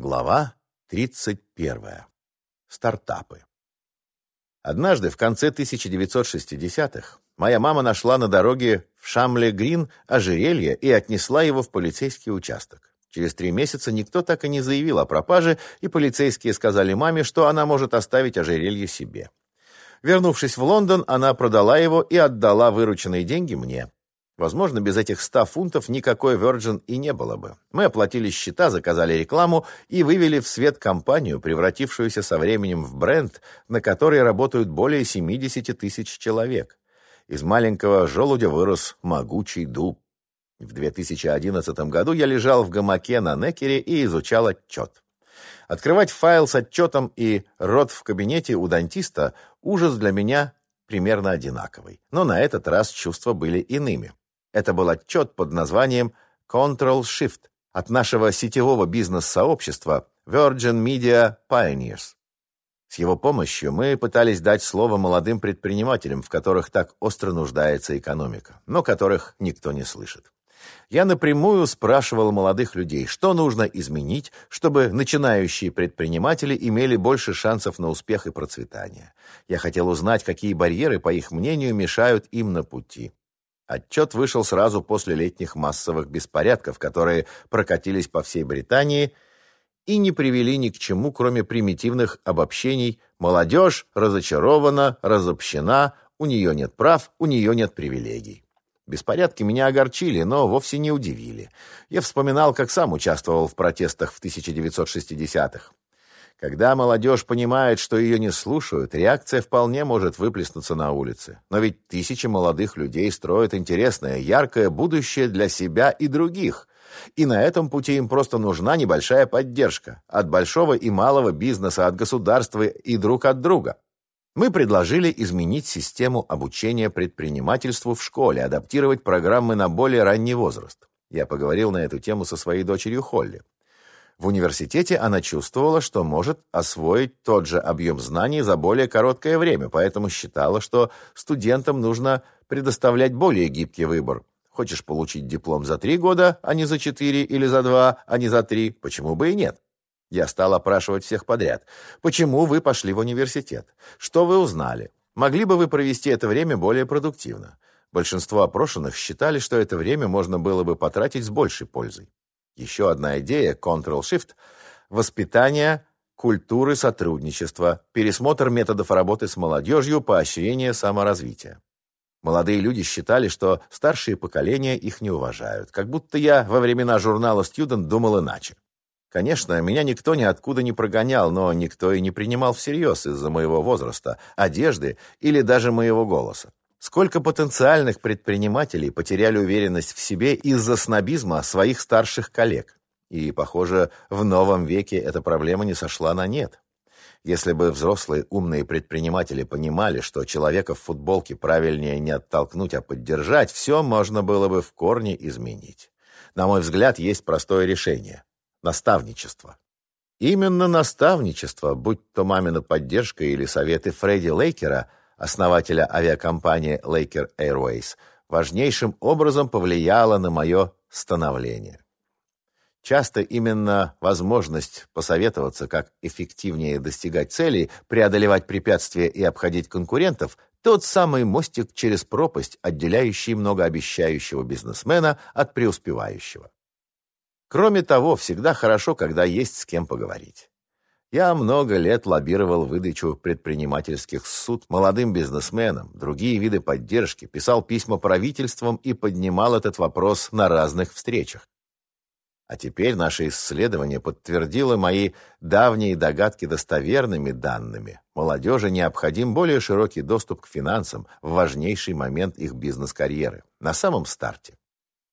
Глава 31. Стартапы. Однажды в конце 1960-х моя мама нашла на дороге в Шамле-Грин ожерелье и отнесла его в полицейский участок. Через три месяца никто так и не заявил о пропаже, и полицейские сказали маме, что она может оставить ожерелье себе. Вернувшись в Лондон, она продала его и отдала вырученные деньги мне. Возможно, без этих ста фунтов никакой Virgin и не было бы. Мы оплатили счета, заказали рекламу и вывели в свет компанию, превратившуюся со временем в бренд, на который работают более 70 тысяч человек. Из маленького желудя вырос могучий дуб. В 2011 году я лежал в гамаке на Некере и изучал отчет. Открывать файл с отчетом и рот в кабинете у дантиста – ужас для меня примерно одинаковый. Но на этот раз чувства были иными. Это был отчет под названием Control Shift от нашего сетевого бизнес-сообщества Virgin Media Pioneers. С его помощью мы пытались дать слово молодым предпринимателям, в которых так остро нуждается экономика, но которых никто не слышит. Я напрямую спрашивал молодых людей, что нужно изменить, чтобы начинающие предприниматели имели больше шансов на успех и процветание. Я хотел узнать, какие барьеры, по их мнению, мешают им на пути. Отчет вышел сразу после летних массовых беспорядков, которые прокатились по всей Британии и не привели ни к чему, кроме примитивных обобщений «молодежь разочарована, разобщена, у нее нет прав, у нее нет привилегий». Беспорядки меня огорчили, но вовсе не удивили. Я вспоминал, как сам участвовал в протестах в 1960-х. Когда молодежь понимает, что ее не слушают, реакция вполне может выплеснуться на улице. Но ведь тысячи молодых людей строят интересное, яркое будущее для себя и других. И на этом пути им просто нужна небольшая поддержка от большого и малого бизнеса, от государства и друг от друга. Мы предложили изменить систему обучения предпринимательству в школе, адаптировать программы на более ранний возраст. Я поговорил на эту тему со своей дочерью Холли. В университете она чувствовала, что может освоить тот же объем знаний за более короткое время, поэтому считала, что студентам нужно предоставлять более гибкий выбор. Хочешь получить диплом за три года, а не за четыре, или за два, а не за три, почему бы и нет? Я стал опрашивать всех подряд. Почему вы пошли в университет? Что вы узнали? Могли бы вы провести это время более продуктивно? Большинство опрошенных считали, что это время можно было бы потратить с большей пользой. Еще одна идея Ctrl-Shift – воспитание культуры сотрудничества, пересмотр методов работы с молодежью, поощрение саморазвития. Молодые люди считали, что старшие поколения их не уважают, как будто я во времена журнала Student думал иначе. Конечно, меня никто ниоткуда не прогонял, но никто и не принимал всерьез из-за моего возраста, одежды или даже моего голоса. Сколько потенциальных предпринимателей потеряли уверенность в себе из-за снобизма своих старших коллег. И, похоже, в новом веке эта проблема не сошла на нет. Если бы взрослые умные предприниматели понимали, что человека в футболке правильнее не оттолкнуть, а поддержать, все можно было бы в корне изменить. На мой взгляд, есть простое решение – наставничество. Именно наставничество, будь то мамина поддержка или советы Фредди Лейкера – основателя авиакомпании Laker Airways, важнейшим образом повлияло на мое становление. Часто именно возможность посоветоваться, как эффективнее достигать целей, преодолевать препятствия и обходить конкурентов – тот самый мостик через пропасть, отделяющий многообещающего бизнесмена от преуспевающего. Кроме того, всегда хорошо, когда есть с кем поговорить. Я много лет лоббировал выдачу предпринимательских суд молодым бизнесменам, другие виды поддержки, писал письма правительствам и поднимал этот вопрос на разных встречах. А теперь наше исследование подтвердило мои давние догадки достоверными данными. Молодежи необходим более широкий доступ к финансам в важнейший момент их бизнес-карьеры, на самом старте.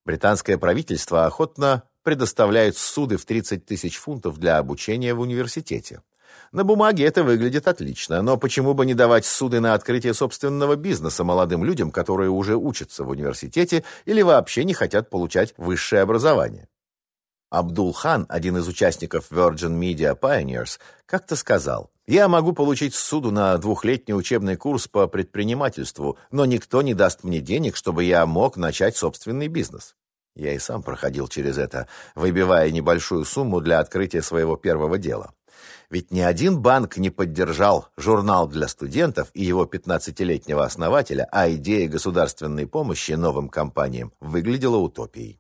Британское правительство охотно предоставляет суды в 30 тысяч фунтов для обучения в университете. На бумаге это выглядит отлично, но почему бы не давать суды на открытие собственного бизнеса молодым людям, которые уже учатся в университете или вообще не хотят получать высшее образование? Абдул Хан, один из участников Virgin Media Pioneers, как-то сказал, «Я могу получить суду на двухлетний учебный курс по предпринимательству, но никто не даст мне денег, чтобы я мог начать собственный бизнес». Я и сам проходил через это, выбивая небольшую сумму для открытия своего первого дела. Ведь ни один банк не поддержал журнал для студентов и его 15-летнего основателя, а идея государственной помощи новым компаниям выглядела утопией.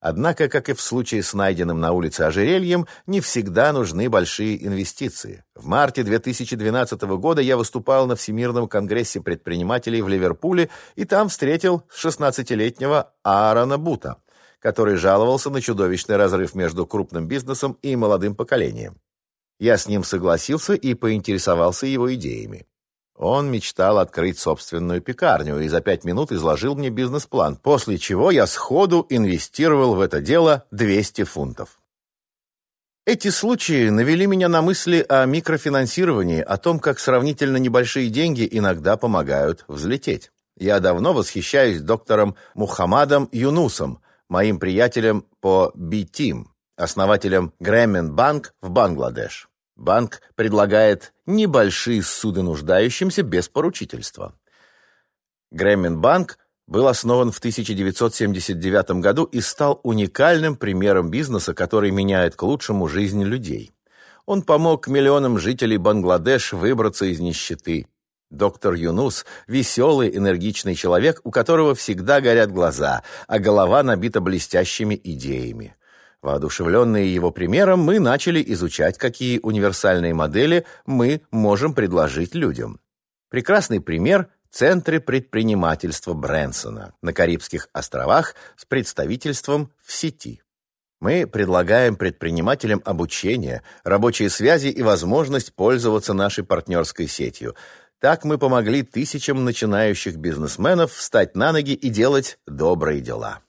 Однако, как и в случае с найденным на улице ожерельем, не всегда нужны большие инвестиции. В марте 2012 года я выступал на Всемирном конгрессе предпринимателей в Ливерпуле и там встретил 16-летнего Аарона Бута, который жаловался на чудовищный разрыв между крупным бизнесом и молодым поколением. Я с ним согласился и поинтересовался его идеями. Он мечтал открыть собственную пекарню и за пять минут изложил мне бизнес-план, после чего я сходу инвестировал в это дело 200 фунтов. Эти случаи навели меня на мысли о микрофинансировании, о том, как сравнительно небольшие деньги иногда помогают взлететь. Я давно восхищаюсь доктором Мухаммадом Юнусом, моим приятелем по B-Team, основателем Грэмин Банк в Бангладеш. Банк предлагает небольшие суды нуждающимся без поручительства. Грэммин Банк был основан в 1979 году и стал уникальным примером бизнеса, который меняет к лучшему жизнь людей. Он помог миллионам жителей Бангладеш выбраться из нищеты. Доктор Юнус – веселый, энергичный человек, у которого всегда горят глаза, а голова набита блестящими идеями. Воодушевленные его примером, мы начали изучать, какие универсальные модели мы можем предложить людям. Прекрасный пример – центры предпринимательства Брэнсона на Карибских островах с представительством в сети. Мы предлагаем предпринимателям обучение, рабочие связи и возможность пользоваться нашей партнерской сетью. Так мы помогли тысячам начинающих бизнесменов встать на ноги и делать добрые дела.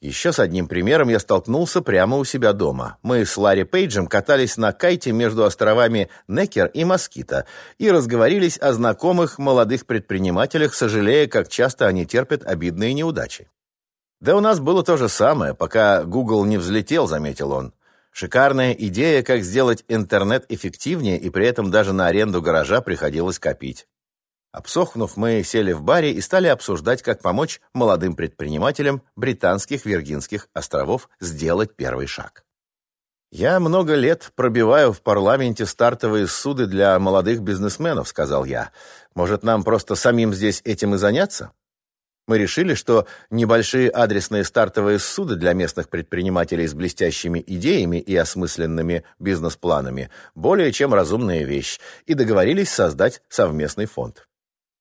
Еще с одним примером я столкнулся прямо у себя дома. Мы с Ларри Пейджем катались на кайте между островами Некер и Москита и разговорились о знакомых молодых предпринимателях, сожалея, как часто они терпят обидные неудачи. «Да у нас было то же самое, пока Google не взлетел», — заметил он. Шикарная идея, как сделать интернет эффективнее, и при этом даже на аренду гаража приходилось копить. Обсохнув, мы сели в баре и стали обсуждать, как помочь молодым предпринимателям британских Виргинских островов сделать первый шаг. «Я много лет пробиваю в парламенте стартовые суды для молодых бизнесменов», — сказал я. «Может, нам просто самим здесь этим и заняться?» Мы решили, что небольшие адресные стартовые суды для местных предпринимателей с блестящими идеями и осмысленными бизнес-планами более чем разумная вещь, и договорились создать совместный фонд.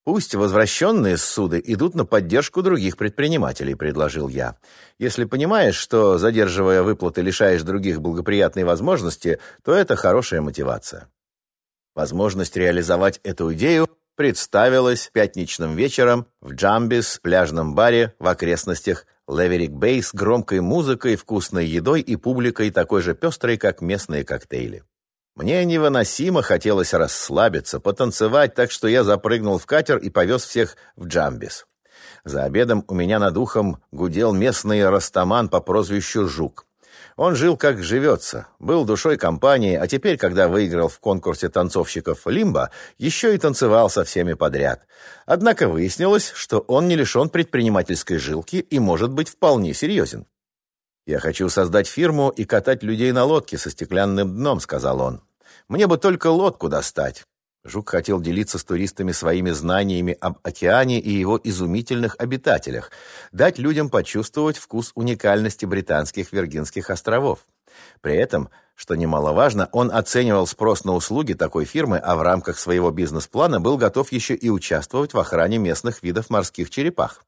«Пусть возвращенные суды идут на поддержку других предпринимателей», — предложил я. «Если понимаешь, что, задерживая выплаты, лишаешь других благоприятной возможности, то это хорошая мотивация». Возможность реализовать эту идею представилась пятничным вечером в Джамбис, пляжном баре в окрестностях Леверик-Бэй с громкой музыкой, вкусной едой и публикой такой же пестрой, как местные коктейли. Мне невыносимо хотелось расслабиться, потанцевать, так что я запрыгнул в катер и повез всех в Джамбис. За обедом у меня над ухом гудел местный растаман по прозвищу Жук. Он жил как живется, был душой компании, а теперь, когда выиграл в конкурсе танцовщиков «Лимба», еще и танцевал со всеми подряд. Однако выяснилось, что он не лишен предпринимательской жилки и может быть вполне серьезен. «Я хочу создать фирму и катать людей на лодке со стеклянным дном», — сказал он. «Мне бы только лодку достать». Жук хотел делиться с туристами своими знаниями об океане и его изумительных обитателях, дать людям почувствовать вкус уникальности британских Виргинских островов. При этом, что немаловажно, он оценивал спрос на услуги такой фирмы, а в рамках своего бизнес-плана был готов еще и участвовать в охране местных видов морских черепах.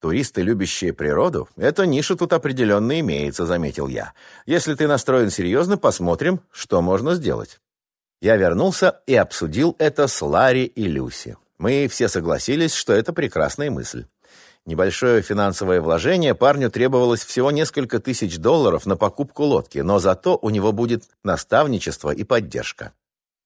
Туристы, любящие природу, эта ниша тут определенно имеется, заметил я. Если ты настроен серьезно, посмотрим, что можно сделать. Я вернулся и обсудил это с Ларри и Люси. Мы все согласились, что это прекрасная мысль. Небольшое финансовое вложение парню требовалось всего несколько тысяч долларов на покупку лодки, но зато у него будет наставничество и поддержка.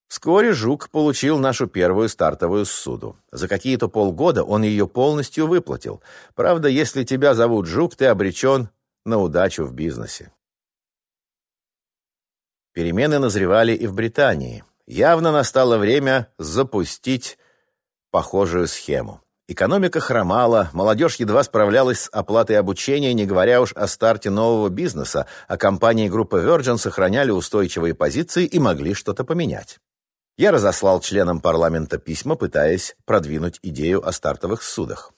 Вскоре Жук получил нашу первую стартовую ссуду. За какие-то полгода он ее полностью выплатил. Правда, если тебя зовут Жук, ты обречен на удачу в бизнесе. Перемены назревали и в Британии. Явно настало время запустить похожую схему. Экономика хромала, молодежь едва справлялась с оплатой обучения, не говоря уж о старте нового бизнеса, а компании группы Virgin сохраняли устойчивые позиции и могли что-то поменять. Я разослал членам парламента письма, пытаясь продвинуть идею о стартовых судах.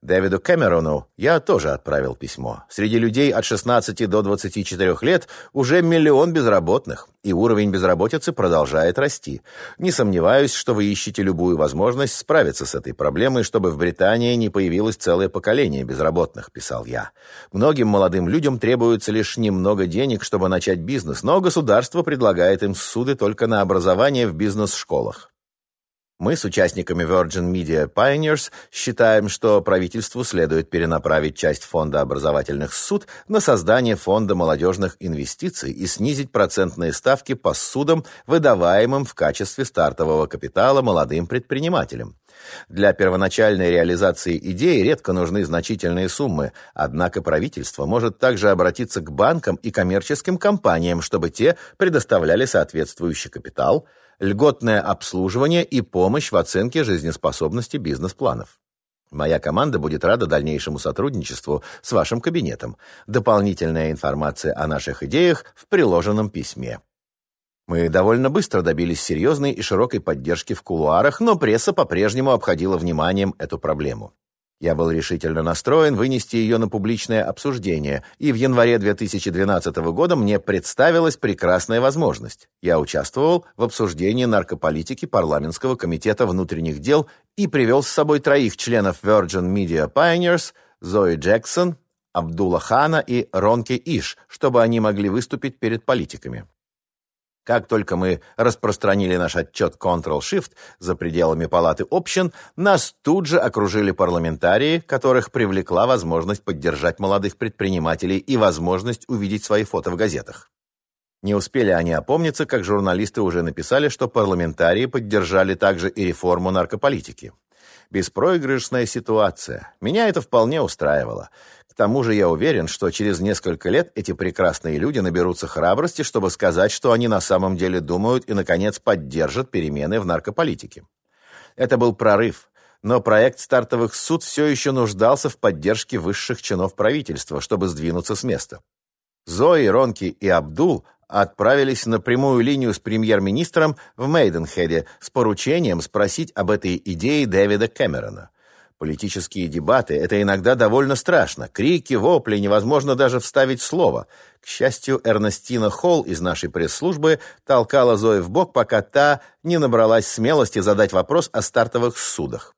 Дэвиду Кэмерону я тоже отправил письмо. Среди людей от 16 до 24 лет уже миллион безработных, и уровень безработицы продолжает расти. Не сомневаюсь, что вы ищете любую возможность справиться с этой проблемой, чтобы в Британии не появилось целое поколение безработных, писал я. Многим молодым людям требуется лишь немного денег, чтобы начать бизнес, но государство предлагает им суды только на образование в бизнес-школах. Мы с участниками Virgin Media Pioneers считаем, что правительству следует перенаправить часть фонда образовательных суд на создание фонда молодежных инвестиций и снизить процентные ставки по судам, выдаваемым в качестве стартового капитала молодым предпринимателям. Для первоначальной реализации идеи редко нужны значительные суммы, однако правительство может также обратиться к банкам и коммерческим компаниям, чтобы те предоставляли соответствующий капитал – льготное обслуживание и помощь в оценке жизнеспособности бизнес-планов. Моя команда будет рада дальнейшему сотрудничеству с вашим кабинетом. Дополнительная информация о наших идеях в приложенном письме. Мы довольно быстро добились серьезной и широкой поддержки в кулуарах, но пресса по-прежнему обходила вниманием эту проблему. Я был решительно настроен вынести ее на публичное обсуждение, и в январе 2012 года мне представилась прекрасная возможность. Я участвовал в обсуждении наркополитики парламентского комитета внутренних дел и привел с собой троих членов Virgin Media Pioneers, Зои Джексон, Абдула Хана и Ронки Иш, чтобы они могли выступить перед политиками. Как только мы распространили наш отчет Ctrl-Shift за пределами палаты общин, нас тут же окружили парламентарии, которых привлекла возможность поддержать молодых предпринимателей и возможность увидеть свои фото в газетах. Не успели они опомниться, как журналисты уже написали, что парламентарии поддержали также и реформу наркополитики. Беспроигрышная ситуация. Меня это вполне устраивало тому же я уверен, что через несколько лет эти прекрасные люди наберутся храбрости, чтобы сказать, что они на самом деле думают и, наконец, поддержат перемены в наркополитике. Это был прорыв, но проект стартовых суд все еще нуждался в поддержке высших чинов правительства, чтобы сдвинуться с места. Зои, Ронки и Абдул отправились на прямую линию с премьер-министром в Мейденхеде с поручением спросить об этой идее Дэвида Кэмерона. Политические дебаты — это иногда довольно страшно. Крики, вопли, невозможно даже вставить слово. К счастью, Эрнестина Холл из нашей пресс-службы толкала Зои в бок, пока та не набралась смелости задать вопрос о стартовых судах.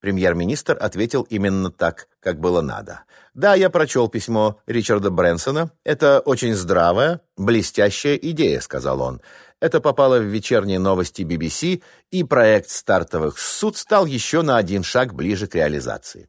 Премьер-министр ответил именно так, как было надо. «Да, я прочел письмо Ричарда Брэнсона. Это очень здравая, блестящая идея», — сказал он. Это попало в вечерние новости BBC, и проект стартовых суд стал еще на один шаг ближе к реализации.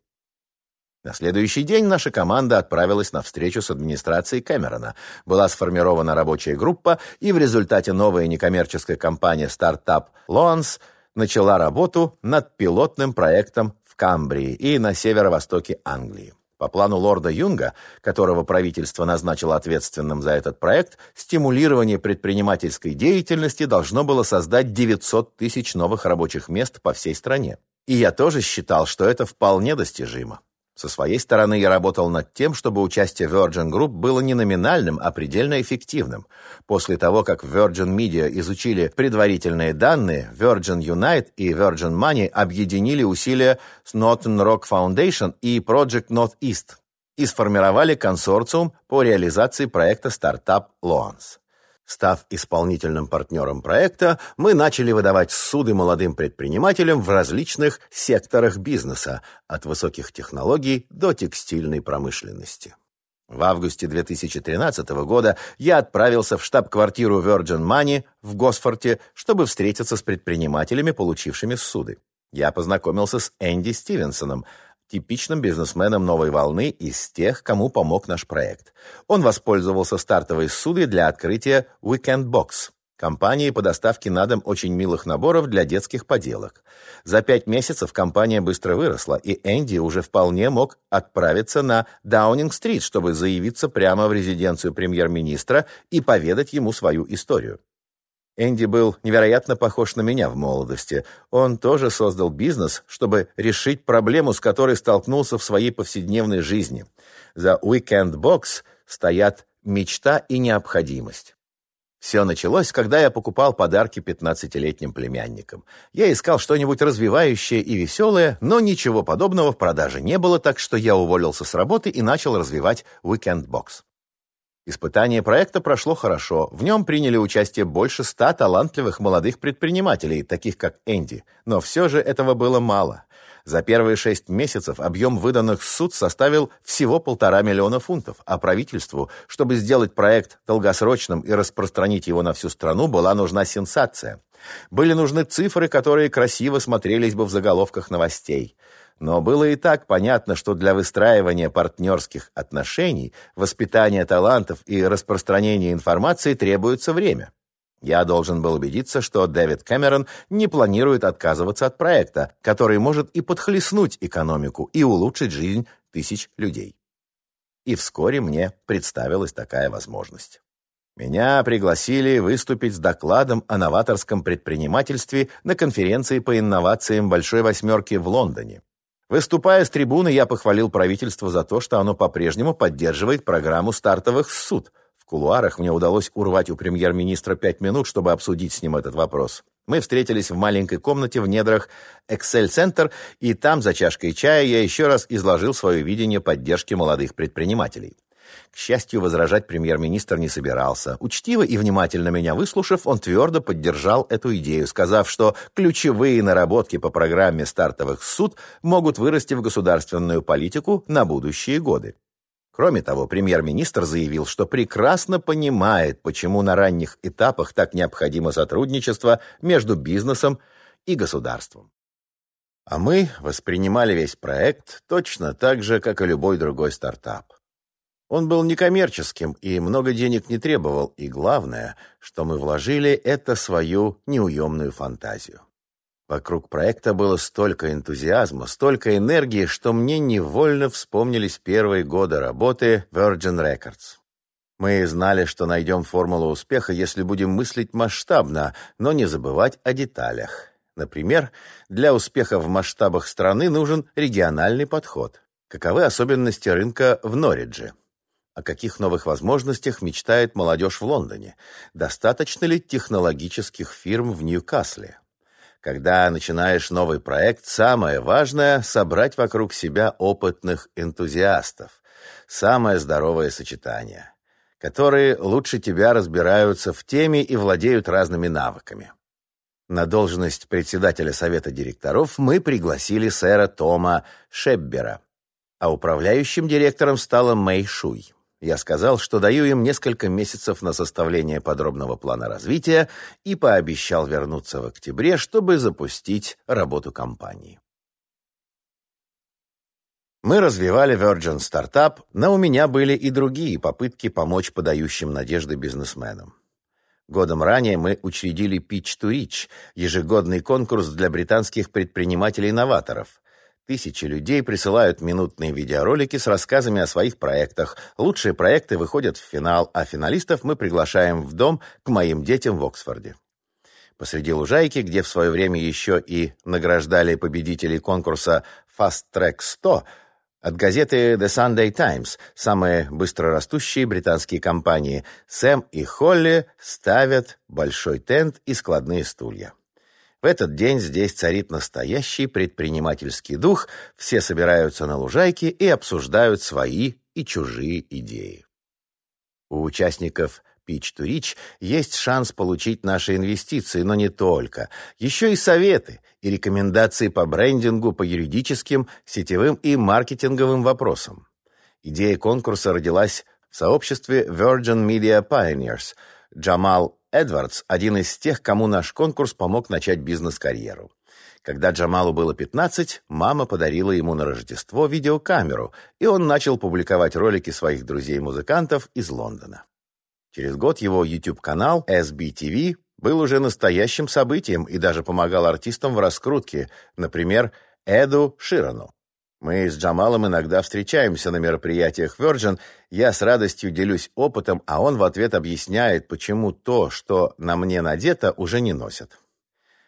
На следующий день наша команда отправилась на встречу с администрацией Кэмерона. Была сформирована рабочая группа, и в результате новая некоммерческая компания Startup Loans начала работу над пилотным проектом в Камбрии и на северо-востоке Англии. По плану лорда Юнга, которого правительство назначило ответственным за этот проект, стимулирование предпринимательской деятельности должно было создать 900 тысяч новых рабочих мест по всей стране. И я тоже считал, что это вполне достижимо. Со своей стороны я работал над тем, чтобы участие Virgin Group было не номинальным, а предельно эффективным. После того, как Virgin Media изучили предварительные данные, Virgin Unite и Virgin Money объединили усилия с Northern Rock Foundation и Project Northeast и сформировали консорциум по реализации проекта Startup Loans. Став исполнительным партнером проекта, мы начали выдавать суды молодым предпринимателям в различных секторах бизнеса, от высоких технологий до текстильной промышленности. В августе 2013 года я отправился в штаб-квартиру Virgin Money в Госфорте, чтобы встретиться с предпринимателями, получившими суды. Я познакомился с Энди Стивенсоном, типичным бизнесменом новой волны из тех, кому помог наш проект. Он воспользовался стартовой ссудой для открытия Weekend Box, компании по доставке на дом очень милых наборов для детских поделок. За пять месяцев компания быстро выросла, и Энди уже вполне мог отправиться на Даунинг-стрит, чтобы заявиться прямо в резиденцию премьер-министра и поведать ему свою историю. Энди был невероятно похож на меня в молодости. Он тоже создал бизнес, чтобы решить проблему, с которой столкнулся в своей повседневной жизни. За Weekend Box стоят мечта и необходимость. Все началось, когда я покупал подарки 15-летним племянникам. Я искал что-нибудь развивающее и веселое, но ничего подобного в продаже не было, так что я уволился с работы и начал развивать Weekend Box. Испытание проекта прошло хорошо. В нем приняли участие больше ста талантливых молодых предпринимателей, таких как Энди. Но все же этого было мало. За первые шесть месяцев объем выданных суд составил всего полтора миллиона фунтов, а правительству, чтобы сделать проект долгосрочным и распространить его на всю страну, была нужна сенсация. Были нужны цифры, которые красиво смотрелись бы в заголовках новостей. Но было и так понятно, что для выстраивания партнерских отношений, воспитания талантов и распространения информации требуется время. Я должен был убедиться, что Дэвид Кэмерон не планирует отказываться от проекта, который может и подхлестнуть экономику, и улучшить жизнь тысяч людей. И вскоре мне представилась такая возможность. Меня пригласили выступить с докладом о новаторском предпринимательстве на конференции по инновациям Большой Восьмерки в Лондоне. Выступая с трибуны, я похвалил правительство за то, что оно по-прежнему поддерживает программу стартовых суд. В кулуарах мне удалось урвать у премьер-министра пять минут, чтобы обсудить с ним этот вопрос. Мы встретились в маленькой комнате в недрах Excel Center, и там за чашкой чая я еще раз изложил свое видение поддержки молодых предпринимателей. К счастью, возражать премьер-министр не собирался. Учтиво и внимательно меня выслушав, он твердо поддержал эту идею, сказав, что ключевые наработки по программе стартовых суд могут вырасти в государственную политику на будущие годы. Кроме того, премьер-министр заявил, что прекрасно понимает, почему на ранних этапах так необходимо сотрудничество между бизнесом и государством. А мы воспринимали весь проект точно так же, как и любой другой стартап. Он был некоммерческим и много денег не требовал, и главное, что мы вложили, это свою неуемную фантазию. Вокруг проекта было столько энтузиазма, столько энергии, что мне невольно вспомнились первые годы работы Virgin Records. Мы знали, что найдем формулу успеха, если будем мыслить масштабно, но не забывать о деталях. Например, для успеха в масштабах страны нужен региональный подход. Каковы особенности рынка в Норридже? О каких новых возможностях мечтает молодежь в Лондоне? Достаточно ли технологических фирм в Ньюкасле? Когда начинаешь новый проект, самое важное — собрать вокруг себя опытных энтузиастов. Самое здоровое сочетание, которые лучше тебя разбираются в теме и владеют разными навыками. На должность председателя совета директоров мы пригласили сэра Тома Шеббера, а управляющим директором стала Мэй Шуй. Я сказал, что даю им несколько месяцев на составление подробного плана развития и пообещал вернуться в октябре, чтобы запустить работу компании. Мы развивали Virgin Startup, но у меня были и другие попытки помочь подающим надежды бизнесменам. Годом ранее мы учредили Pitch to Reach, ежегодный конкурс для британских предпринимателей-новаторов. Тысячи людей присылают минутные видеоролики с рассказами о своих проектах. Лучшие проекты выходят в финал, а финалистов мы приглашаем в дом к моим детям в Оксфорде. Посреди лужайки, где в свое время еще и награждали победителей конкурса Fast Track 100, от газеты The Sunday Times, самые быстрорастущие британские компании, Сэм и Холли ставят большой тент и складные стулья. В этот день здесь царит настоящий предпринимательский дух, все собираются на лужайке и обсуждают свои и чужие идеи. У участников Pitch to Rich есть шанс получить наши инвестиции, но не только. Еще и советы и рекомендации по брендингу, по юридическим, сетевым и маркетинговым вопросам. Идея конкурса родилась в сообществе Virgin Media Pioneers. Джамал Эдвардс – один из тех, кому наш конкурс помог начать бизнес-карьеру. Когда Джамалу было 15, мама подарила ему на Рождество видеокамеру, и он начал публиковать ролики своих друзей-музыкантов из Лондона. Через год его YouTube-канал SBTV был уже настоящим событием и даже помогал артистам в раскрутке, например, Эду Ширану. Мы с Джамалом иногда встречаемся на мероприятиях Virgin, я с радостью делюсь опытом, а он в ответ объясняет, почему то, что на мне надето, уже не носят.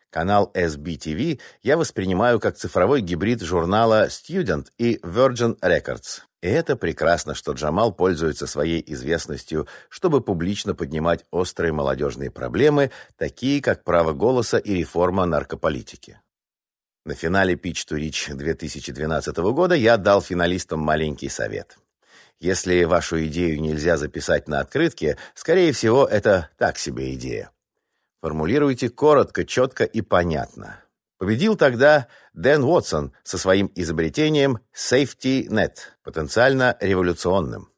Канал SBTV я воспринимаю как цифровой гибрид журнала Student и Virgin Records. И это прекрасно, что Джамал пользуется своей известностью, чтобы публично поднимать острые молодежные проблемы, такие как право голоса и реформа наркополитики. На финале Pitch to Reach 2012 года я дал финалистам маленький совет. Если вашу идею нельзя записать на открытке, скорее всего, это так себе идея. Формулируйте коротко, четко и понятно. Победил тогда Дэн Уотсон со своим изобретением Safety Net, потенциально революционным.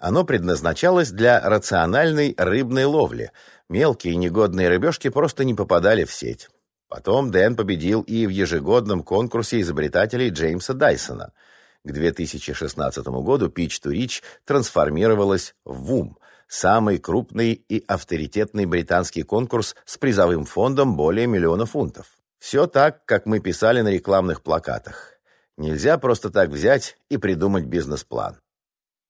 Оно предназначалось для рациональной рыбной ловли. Мелкие негодные рыбешки просто не попадали в сеть. Потом Дэн победил и в ежегодном конкурсе изобретателей Джеймса Дайсона. К 2016 году Pitch to Reach трансформировалась в WUM – самый крупный и авторитетный британский конкурс с призовым фондом более миллиона фунтов. Все так, как мы писали на рекламных плакатах. Нельзя просто так взять и придумать бизнес-план.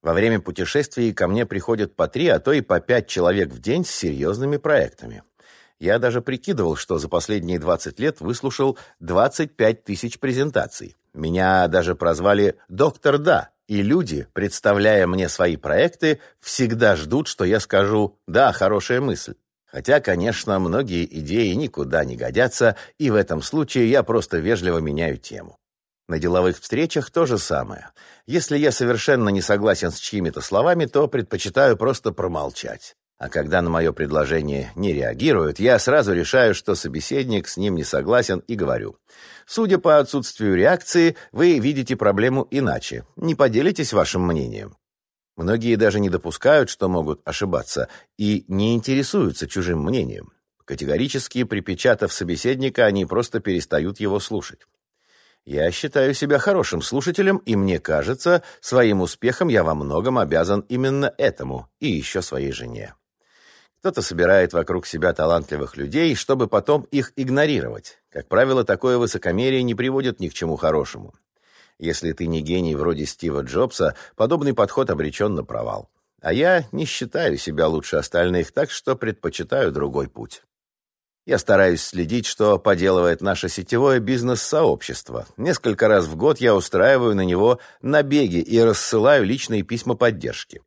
Во время путешествий ко мне приходят по три, а то и по пять человек в день с серьезными проектами. Я даже прикидывал, что за последние 20 лет выслушал 25 тысяч презентаций. Меня даже прозвали «Доктор Да», и люди, представляя мне свои проекты, всегда ждут, что я скажу «да, хорошая мысль». Хотя, конечно, многие идеи никуда не годятся, и в этом случае я просто вежливо меняю тему. На деловых встречах то же самое. Если я совершенно не согласен с чьими-то словами, то предпочитаю просто промолчать. А когда на мое предложение не реагируют, я сразу решаю, что собеседник с ним не согласен и говорю. Судя по отсутствию реакции, вы видите проблему иначе. Не поделитесь вашим мнением. Многие даже не допускают, что могут ошибаться, и не интересуются чужим мнением. Категорически припечатав собеседника, они просто перестают его слушать. Я считаю себя хорошим слушателем, и мне кажется, своим успехом я во многом обязан именно этому и еще своей жене. Кто-то собирает вокруг себя талантливых людей, чтобы потом их игнорировать. Как правило, такое высокомерие не приводит ни к чему хорошему. Если ты не гений вроде Стива Джобса, подобный подход обречен на провал. А я не считаю себя лучше остальных, так что предпочитаю другой путь. Я стараюсь следить, что поделывает наше сетевое бизнес-сообщество. Несколько раз в год я устраиваю на него набеги и рассылаю личные письма поддержки.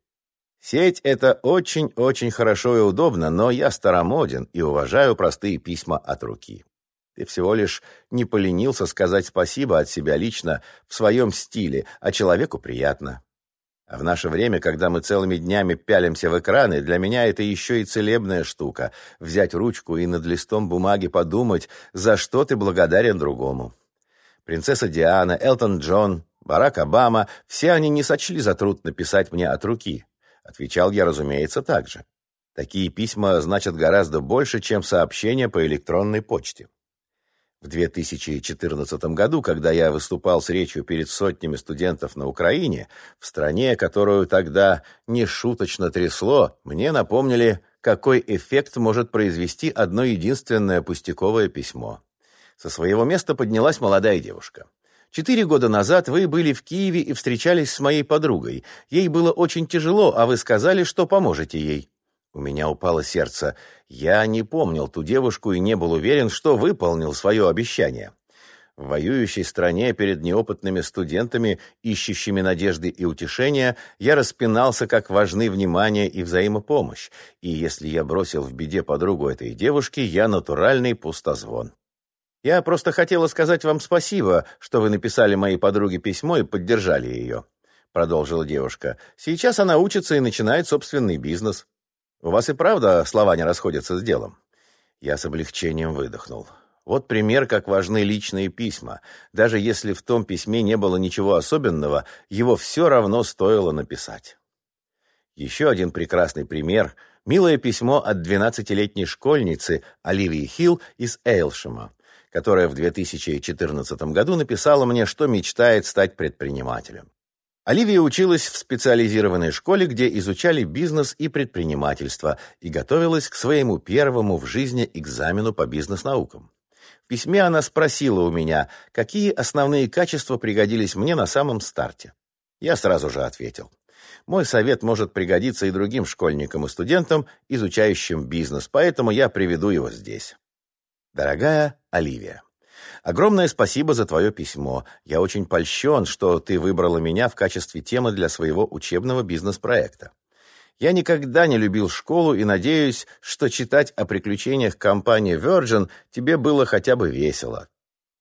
Сеть — это очень-очень хорошо и удобно, но я старомоден и уважаю простые письма от руки. Ты всего лишь не поленился сказать спасибо от себя лично в своем стиле, а человеку приятно. А в наше время, когда мы целыми днями пялимся в экраны, для меня это еще и целебная штука — взять ручку и над листом бумаги подумать, за что ты благодарен другому. Принцесса Диана, Элтон Джон, Барак Обама — все они не сочли за труд написать мне от руки. Отвечал я, разумеется, так же. Такие письма значат гораздо больше, чем сообщения по электронной почте. В 2014 году, когда я выступал с речью перед сотнями студентов на Украине, в стране, которую тогда нешуточно трясло, мне напомнили, какой эффект может произвести одно единственное пустяковое письмо. Со своего места поднялась молодая девушка. Четыре года назад вы были в Киеве и встречались с моей подругой. Ей было очень тяжело, а вы сказали, что поможете ей. У меня упало сердце. Я не помнил ту девушку и не был уверен, что выполнил свое обещание. В воюющей стране перед неопытными студентами, ищущими надежды и утешения, я распинался, как важны внимание и взаимопомощь. И если я бросил в беде подругу этой девушки, я натуральный пустозвон. Я просто хотела сказать вам спасибо, что вы написали моей подруге письмо и поддержали ее», — продолжила девушка. «Сейчас она учится и начинает собственный бизнес. У вас и правда слова не расходятся с делом». Я с облегчением выдохнул. Вот пример, как важны личные письма. Даже если в том письме не было ничего особенного, его все равно стоило написать. Еще один прекрасный пример — милое письмо от 12-летней школьницы Оливии Хилл из Эйлшема которая в 2014 году написала мне, что мечтает стать предпринимателем. Оливия училась в специализированной школе, где изучали бизнес и предпринимательство, и готовилась к своему первому в жизни экзамену по бизнес-наукам. В письме она спросила у меня, какие основные качества пригодились мне на самом старте. Я сразу же ответил. Мой совет может пригодиться и другим школьникам и студентам, изучающим бизнес, поэтому я приведу его здесь. Дорогая Оливия, огромное спасибо за твое письмо. Я очень польщен, что ты выбрала меня в качестве темы для своего учебного бизнес-проекта. Я никогда не любил школу и надеюсь, что читать о приключениях компании Virgin тебе было хотя бы весело.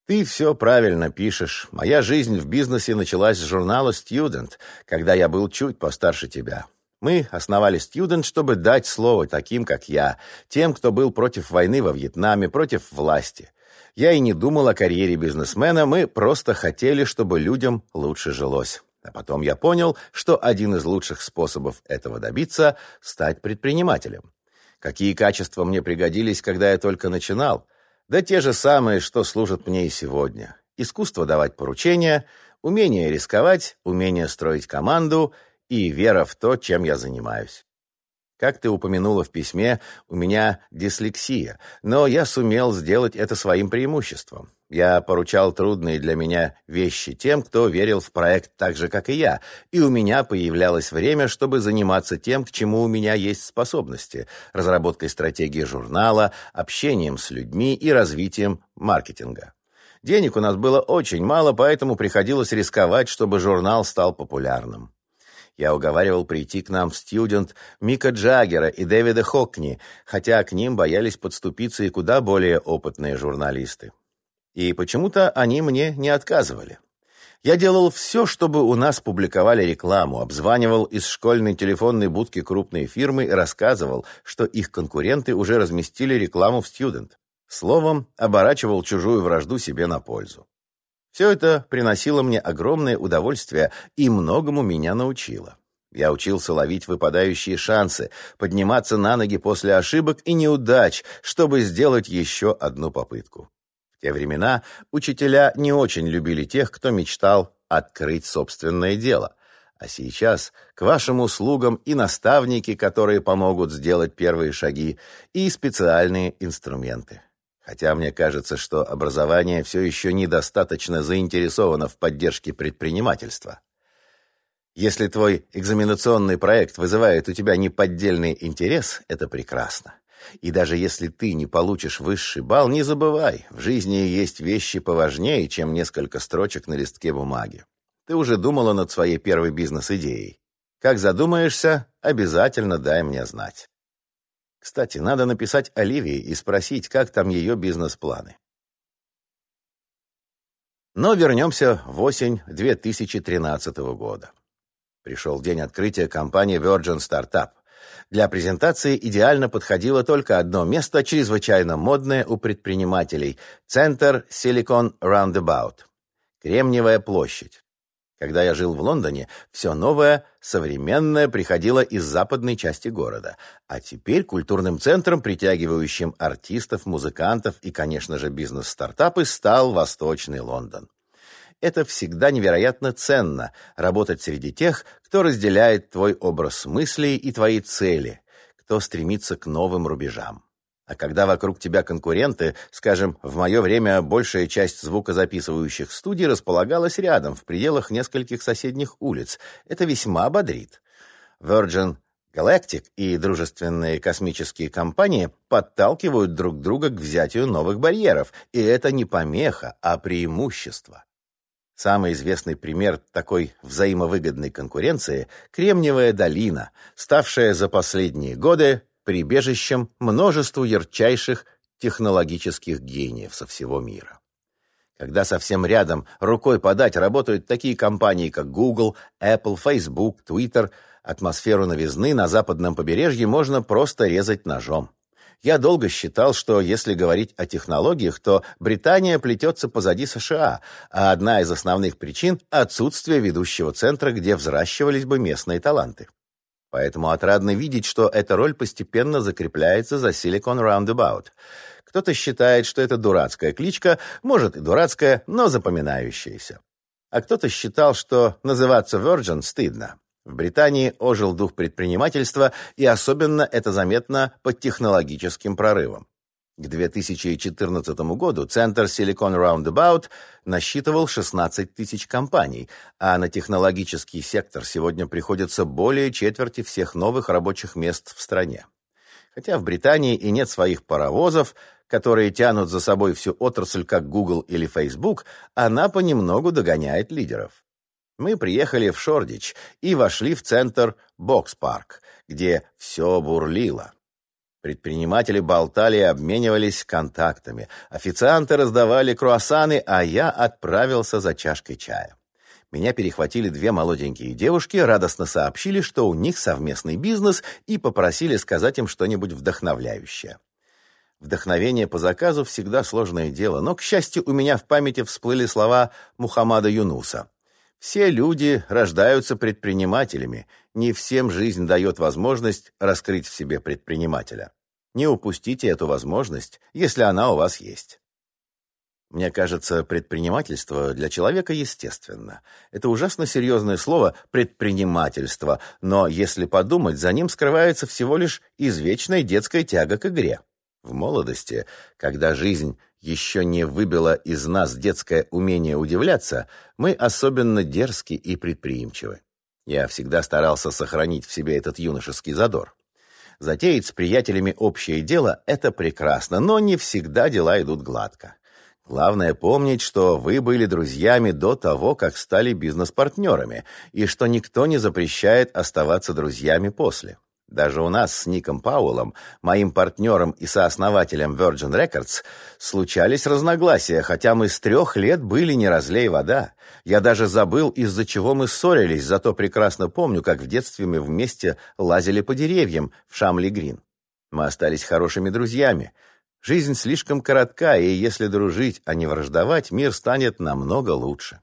Ты все правильно пишешь. Моя жизнь в бизнесе началась с журнала Student, когда я был чуть постарше тебя. Мы основали Student, чтобы дать слово таким, как я, тем, кто был против войны во Вьетнаме, против власти. Я и не думал о карьере бизнесмена, мы просто хотели, чтобы людям лучше жилось. А потом я понял, что один из лучших способов этого добиться – стать предпринимателем. Какие качества мне пригодились, когда я только начинал – да те же самые, что служат мне и сегодня. Искусство давать поручения, умение рисковать, умение строить команду и вера в то, чем я занимаюсь. Как ты упомянула в письме, у меня дислексия, но я сумел сделать это своим преимуществом. Я поручал трудные для меня вещи тем, кто верил в проект так же, как и я, и у меня появлялось время, чтобы заниматься тем, к чему у меня есть способности – разработкой стратегии журнала, общением с людьми и развитием маркетинга. Денег у нас было очень мало, поэтому приходилось рисковать, чтобы журнал стал популярным. Я уговаривал прийти к нам в студент Мика Джаггера и Дэвида Хокни, хотя к ним боялись подступиться и куда более опытные журналисты. И почему-то они мне не отказывали. Я делал все, чтобы у нас публиковали рекламу, обзванивал из школьной телефонной будки крупные фирмы и рассказывал, что их конкуренты уже разместили рекламу в студент. Словом, оборачивал чужую вражду себе на пользу. Все это приносило мне огромное удовольствие и многому меня научило. Я учился ловить выпадающие шансы, подниматься на ноги после ошибок и неудач, чтобы сделать еще одну попытку. В те времена учителя не очень любили тех, кто мечтал открыть собственное дело. А сейчас к вашим услугам и наставники, которые помогут сделать первые шаги, и специальные инструменты. Хотя мне кажется, что образование все еще недостаточно заинтересовано в поддержке предпринимательства. Если твой экзаменационный проект вызывает у тебя неподдельный интерес, это прекрасно. И даже если ты не получишь высший балл, не забывай, в жизни есть вещи поважнее, чем несколько строчек на листке бумаги. Ты уже думала над своей первой бизнес-идеей. Как задумаешься, обязательно дай мне знать. Кстати, надо написать Оливии и спросить, как там ее бизнес-планы. Но вернемся в осень 2013 года. Пришел день открытия компании Virgin Startup. Для презентации идеально подходило только одно место, чрезвычайно модное у предпринимателей – центр Silicon Roundabout. Кремниевая площадь. Когда я жил в Лондоне, все новое, современное приходило из западной части города. А теперь культурным центром, притягивающим артистов, музыкантов и, конечно же, бизнес-стартапы, стал Восточный Лондон. Это всегда невероятно ценно – работать среди тех, кто разделяет твой образ мыслей и твои цели, кто стремится к новым рубежам. А когда вокруг тебя конкуренты, скажем, в мое время большая часть звукозаписывающих студий располагалась рядом, в пределах нескольких соседних улиц, это весьма бодрит. Virgin Galactic и дружественные космические компании подталкивают друг друга к взятию новых барьеров, и это не помеха, а преимущество. Самый известный пример такой взаимовыгодной конкуренции – Кремниевая долина, ставшая за последние годы прибежищем множеству ярчайших технологических гениев со всего мира. Когда совсем рядом, рукой подать, работают такие компании, как Google, Apple, Facebook, Twitter, атмосферу новизны на западном побережье можно просто резать ножом. Я долго считал, что если говорить о технологиях, то Британия плетется позади США, а одна из основных причин – отсутствие ведущего центра, где взращивались бы местные таланты. Поэтому отрадно видеть, что эта роль постепенно закрепляется за Silicon Roundabout. Кто-то считает, что это дурацкая кличка, может и дурацкая, но запоминающаяся. А кто-то считал, что называться Virgin стыдно. В Британии ожил дух предпринимательства, и особенно это заметно под технологическим прорывом. К 2014 году центр Silicon Roundabout насчитывал 16 тысяч компаний, а на технологический сектор сегодня приходится более четверти всех новых рабочих мест в стране. Хотя в Британии и нет своих паровозов, которые тянут за собой всю отрасль, как Google или Facebook, она понемногу догоняет лидеров. Мы приехали в Шордич и вошли в центр Бокс-парк, где все бурлило. Предприниматели болтали и обменивались контактами. Официанты раздавали круассаны, а я отправился за чашкой чая. Меня перехватили две молоденькие девушки, радостно сообщили, что у них совместный бизнес, и попросили сказать им что-нибудь вдохновляющее. Вдохновение по заказу всегда сложное дело, но, к счастью, у меня в памяти всплыли слова Мухаммада Юнуса. «Все люди рождаются предпринимателями, не всем жизнь дает возможность раскрыть в себе предпринимателя. Не упустите эту возможность, если она у вас есть. Мне кажется, предпринимательство для человека естественно. Это ужасно серьезное слово «предпринимательство», но, если подумать, за ним скрывается всего лишь извечная детская тяга к игре. В молодости, когда жизнь еще не выбила из нас детское умение удивляться, мы особенно дерзки и предприимчивы. Я всегда старался сохранить в себе этот юношеский задор. Затеять с приятелями общее дело – это прекрасно, но не всегда дела идут гладко. Главное помнить, что вы были друзьями до того, как стали бизнес-партнерами, и что никто не запрещает оставаться друзьями после. Даже у нас с Ником Пауэллом, моим партнером и сооснователем Virgin Records, случались разногласия, хотя мы с трех лет были не разлей вода. Я даже забыл, из-за чего мы ссорились, зато прекрасно помню, как в детстве мы вместе лазили по деревьям в Шамли-Грин. Мы остались хорошими друзьями. Жизнь слишком коротка, и если дружить, а не враждовать, мир станет намного лучше.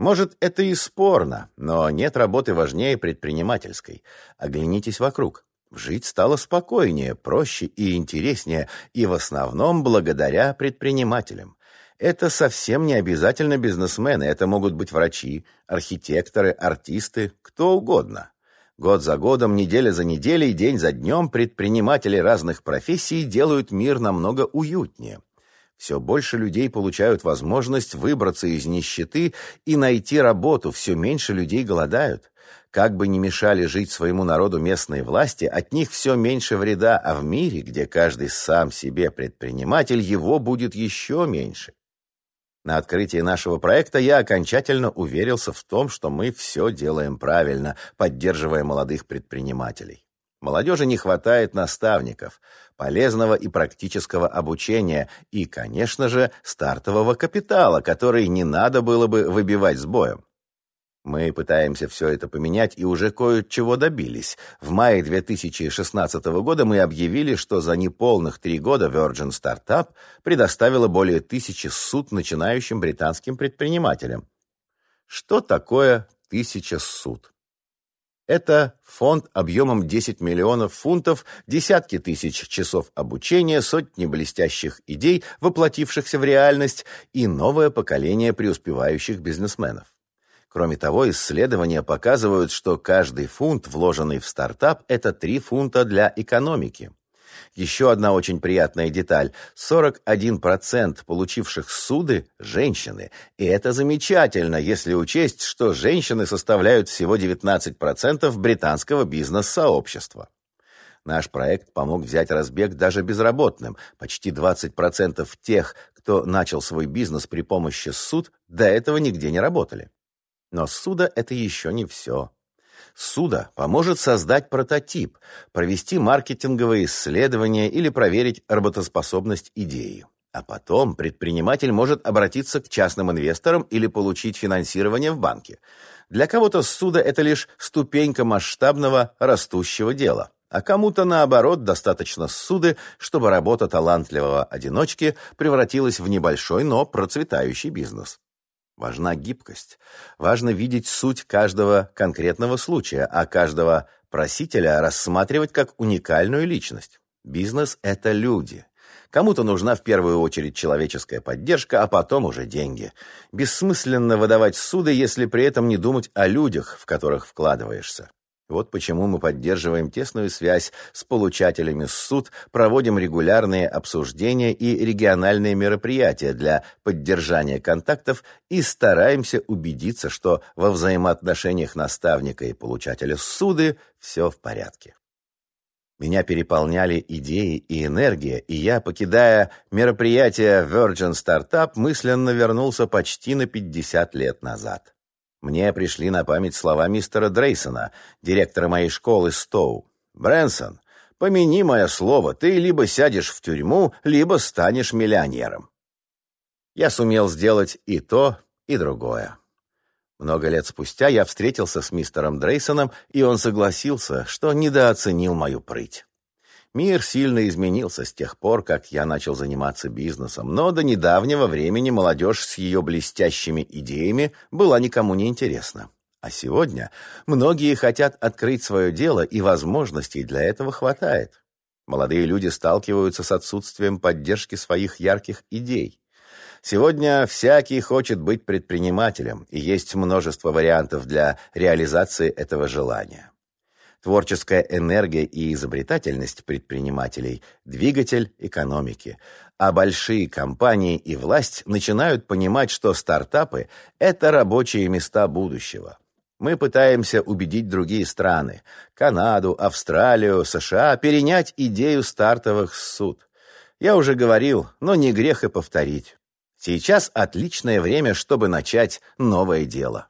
Может, это и спорно, но нет работы важнее предпринимательской. Оглянитесь вокруг. Жить стало спокойнее, проще и интереснее, и в основном благодаря предпринимателям. Это совсем не обязательно бизнесмены, это могут быть врачи, архитекторы, артисты, кто угодно. Год за годом, неделя за неделей, день за днем предприниматели разных профессий делают мир намного уютнее. Все больше людей получают возможность выбраться из нищеты и найти работу, все меньше людей голодают. Как бы ни мешали жить своему народу местные власти, от них все меньше вреда, а в мире, где каждый сам себе предприниматель, его будет еще меньше. На открытии нашего проекта я окончательно уверился в том, что мы все делаем правильно, поддерживая молодых предпринимателей. Молодежи не хватает наставников, полезного и практического обучения и, конечно же, стартового капитала, который не надо было бы выбивать с боем. Мы пытаемся все это поменять и уже кое-чего добились. В мае 2016 года мы объявили, что за неполных три года Virgin Startup предоставила более тысячи суд начинающим британским предпринимателям. Что такое тысяча суд? Это фонд объемом 10 миллионов фунтов, десятки тысяч часов обучения, сотни блестящих идей, воплотившихся в реальность, и новое поколение преуспевающих бизнесменов. Кроме того, исследования показывают, что каждый фунт, вложенный в стартап, это 3 фунта для экономики. Еще одна очень приятная деталь. 41% получивших суды – женщины. И это замечательно, если учесть, что женщины составляют всего 19% британского бизнес-сообщества. Наш проект помог взять разбег даже безработным. Почти 20% тех, кто начал свой бизнес при помощи суд, до этого нигде не работали. Но суда – это еще не все. Суда поможет создать прототип, провести маркетинговые исследования или проверить работоспособность идеи. А потом предприниматель может обратиться к частным инвесторам или получить финансирование в банке. Для кого-то суда это лишь ступенька масштабного растущего дела, а кому-то, наоборот, достаточно суды, чтобы работа талантливого одиночки превратилась в небольшой, но процветающий бизнес. Важна гибкость. Важно видеть суть каждого конкретного случая, а каждого просителя рассматривать как уникальную личность. Бизнес – это люди. Кому-то нужна в первую очередь человеческая поддержка, а потом уже деньги. Бессмысленно выдавать суды, если при этом не думать о людях, в которых вкладываешься. Вот почему мы поддерживаем тесную связь с получателями суд, проводим регулярные обсуждения и региональные мероприятия для поддержания контактов и стараемся убедиться, что во взаимоотношениях наставника и получателя суды все в порядке. Меня переполняли идеи и энергия, и я, покидая мероприятие Virgin Startup, мысленно вернулся почти на 50 лет назад. Мне пришли на память слова мистера Дрейсона, директора моей школы Стоу. «Брэнсон, помяни мое слово, ты либо сядешь в тюрьму, либо станешь миллионером». Я сумел сделать и то, и другое. Много лет спустя я встретился с мистером Дрейсоном, и он согласился, что недооценил мою прыть. Мир сильно изменился с тех пор, как я начал заниматься бизнесом, но до недавнего времени молодежь с ее блестящими идеями была никому не интересна. А сегодня многие хотят открыть свое дело, и возможностей для этого хватает. Молодые люди сталкиваются с отсутствием поддержки своих ярких идей. Сегодня всякий хочет быть предпринимателем, и есть множество вариантов для реализации этого желания. Творческая энергия и изобретательность предпринимателей – двигатель экономики. А большие компании и власть начинают понимать, что стартапы – это рабочие места будущего. Мы пытаемся убедить другие страны – Канаду, Австралию, США – перенять идею стартовых суд. Я уже говорил, но не грех и повторить. Сейчас отличное время, чтобы начать новое дело.